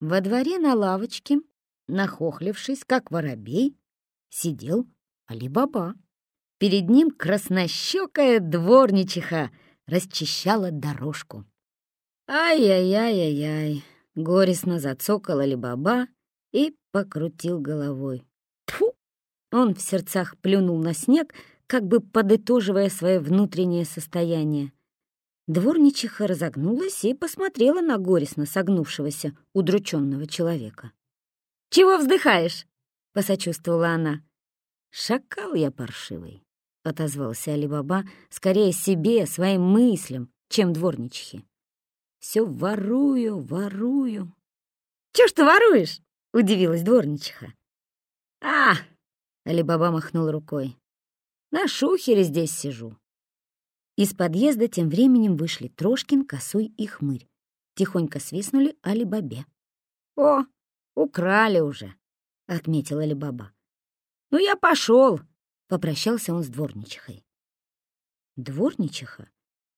Во дворе на лавочке, нахохлившись, как воробей, сидел Али-Баба. Перед ним краснощекая дворничиха расчищала дорожку. «Ай-яй-яй-яй-яй!» — горестно зацокал Али-Баба и покрутил головой. Тьфу! Он в сердцах плюнул на снег, как бы подытоживая свое внутреннее состояние. Дворничиха разогнулась и посмотрела на горестно согнувшегося, удрученного человека. «Чего вздыхаешь?» — посочувствовала она. «Шакал я паршивый», — отозвался Алибаба, скорее себе, своим мыслям, чем дворничихе. «Все ворую, ворую». «Чё ж ты воруешь?» — удивилась дворничиха. «А!» — Алибаба махнул рукой. «На шухере здесь сижу». Из подъезда тем временем вышли Трошкин, Косой и Хмырь. Тихонько свистнули Алибабе. «О, украли уже», — отметила Алибаба. «Ну, я пошел», — попрощался он с дворничихой. Дворничиха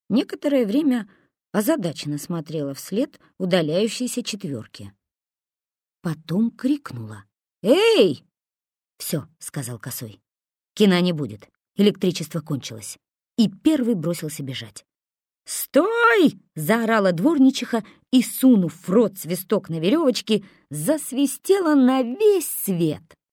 некоторое время озадаченно смотрела вслед удаляющейся четверки. Потом крикнула. «Эй!» «Все», — сказал Косой. «Кино не будет. Электричество кончилось». И первый бросился бежать. «Стой!» — заорала дворничиха и, сунув в рот свисток на веревочке, засвистела на весь свет.